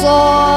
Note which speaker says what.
Speaker 1: So.